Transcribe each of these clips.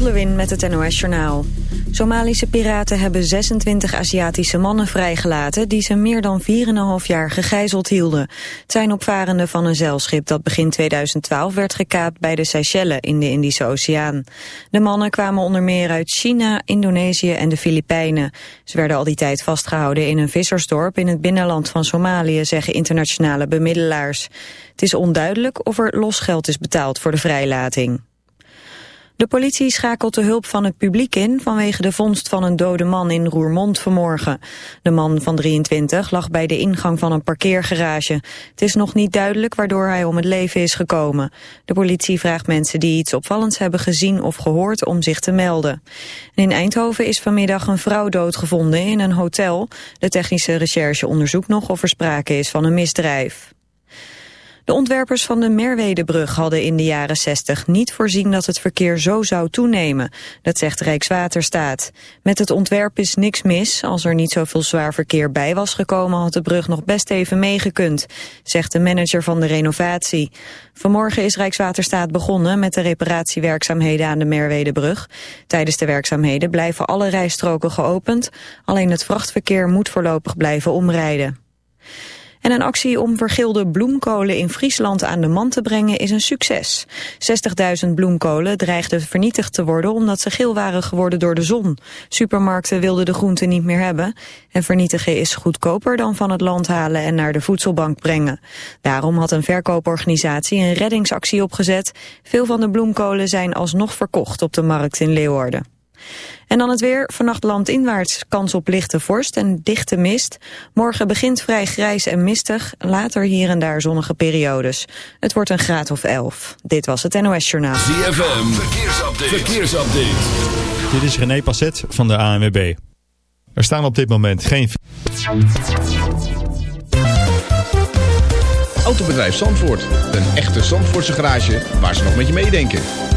Lewin met het NOS Journaal. Somalische piraten hebben 26 Aziatische mannen vrijgelaten... die ze meer dan 4,5 jaar gegijzeld hielden. Het zijn opvarenden van een zeilschip dat begin 2012 werd gekaapt... bij de Seychelles in de Indische Oceaan. De mannen kwamen onder meer uit China, Indonesië en de Filipijnen. Ze werden al die tijd vastgehouden in een vissersdorp... in het binnenland van Somalië, zeggen internationale bemiddelaars. Het is onduidelijk of er losgeld is betaald voor de vrijlating. De politie schakelt de hulp van het publiek in vanwege de vondst van een dode man in Roermond vanmorgen. De man van 23 lag bij de ingang van een parkeergarage. Het is nog niet duidelijk waardoor hij om het leven is gekomen. De politie vraagt mensen die iets opvallends hebben gezien of gehoord om zich te melden. in Eindhoven is vanmiddag een vrouw doodgevonden in een hotel. De technische recherche onderzoekt nog of er sprake is van een misdrijf. De ontwerpers van de Merwedebrug hadden in de jaren 60 niet voorzien dat het verkeer zo zou toenemen. Dat zegt Rijkswaterstaat. Met het ontwerp is niks mis. Als er niet zoveel zwaar verkeer bij was gekomen had de brug nog best even meegekund, zegt de manager van de renovatie. Vanmorgen is Rijkswaterstaat begonnen met de reparatiewerkzaamheden aan de Merwedebrug. Tijdens de werkzaamheden blijven alle rijstroken geopend. Alleen het vrachtverkeer moet voorlopig blijven omrijden. En een actie om vergilde bloemkolen in Friesland aan de man te brengen is een succes. 60.000 bloemkolen dreigden vernietigd te worden omdat ze geel waren geworden door de zon. Supermarkten wilden de groenten niet meer hebben. En vernietigen is goedkoper dan van het land halen en naar de voedselbank brengen. Daarom had een verkooporganisatie een reddingsactie opgezet. Veel van de bloemkolen zijn alsnog verkocht op de markt in Leeuwarden. En dan het weer. Vannacht landinwaarts kans op lichte vorst en dichte mist. Morgen begint vrij grijs en mistig. Later hier en daar zonnige periodes. Het wordt een graad of 11. Dit was het NOS Journaal. ZFM. Verkeersupdate. Verkeersupdate. Dit is René Passet van de ANWB. Er staan op dit moment geen... Autobedrijf Zandvoort. Een echte Zandvoortse garage waar ze nog met je meedenken.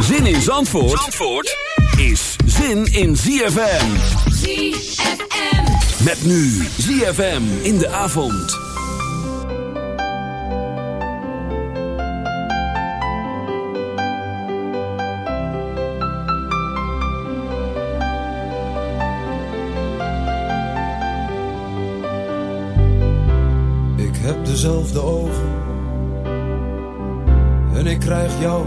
Zin in Zandvoort, Zandvoort is zin in ZFM. ZFM. Met nu ZFM in de avond. Ik heb dezelfde ogen en ik krijg jou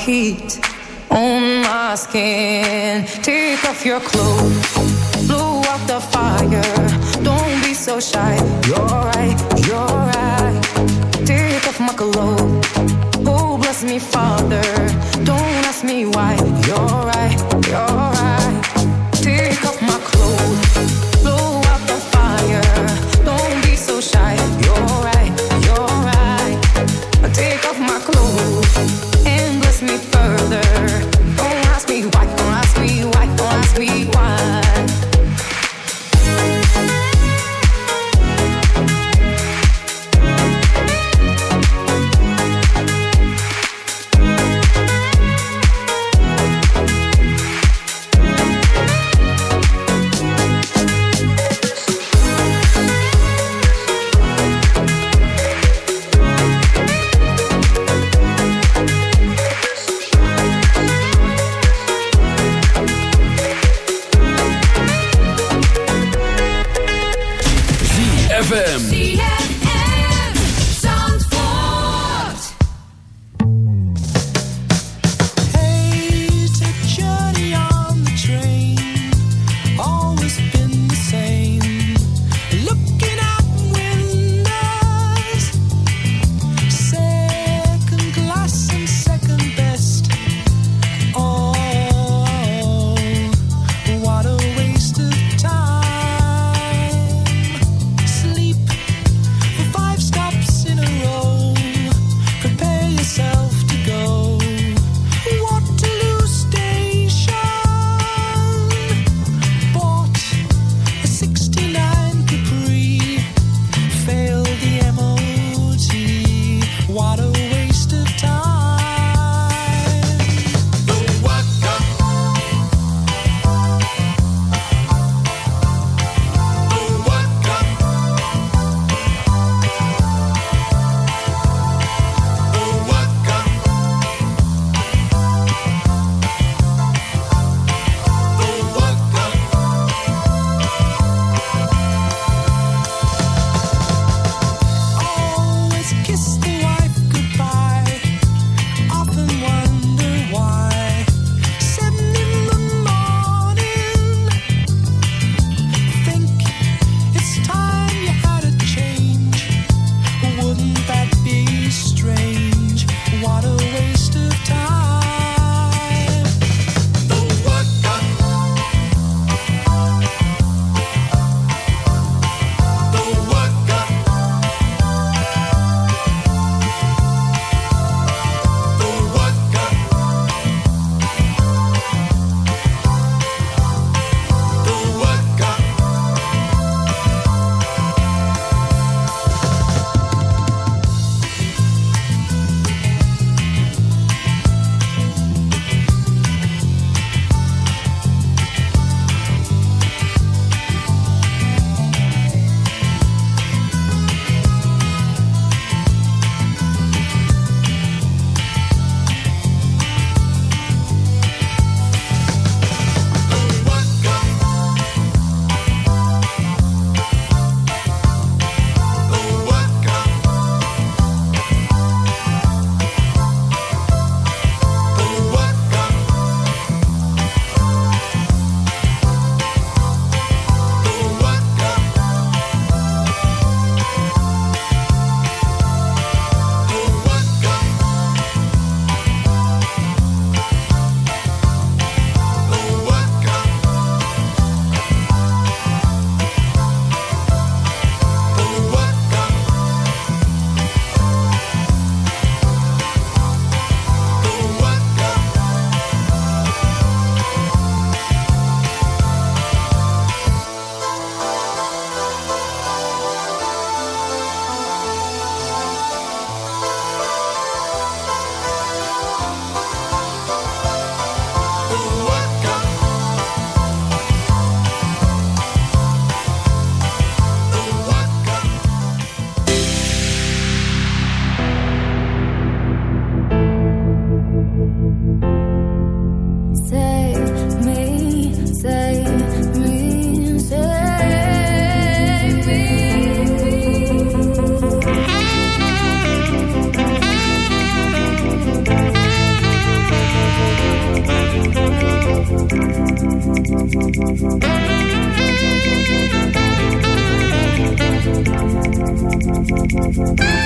he Bye.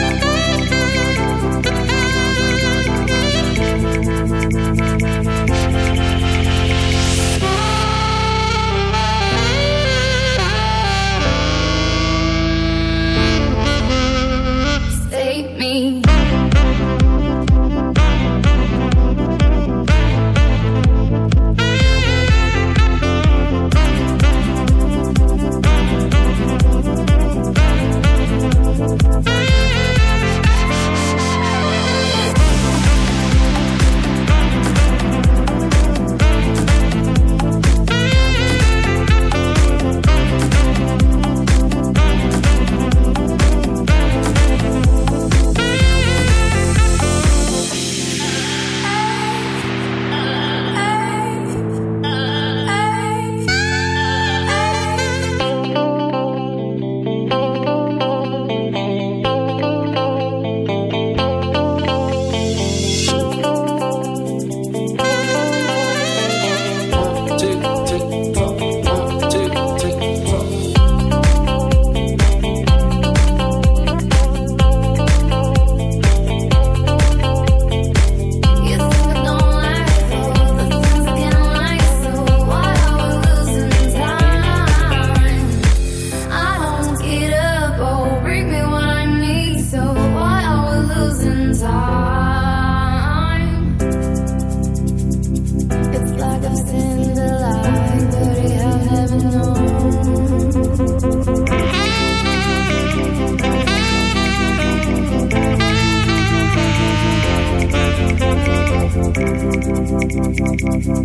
Thank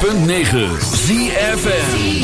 106.9 ZFM.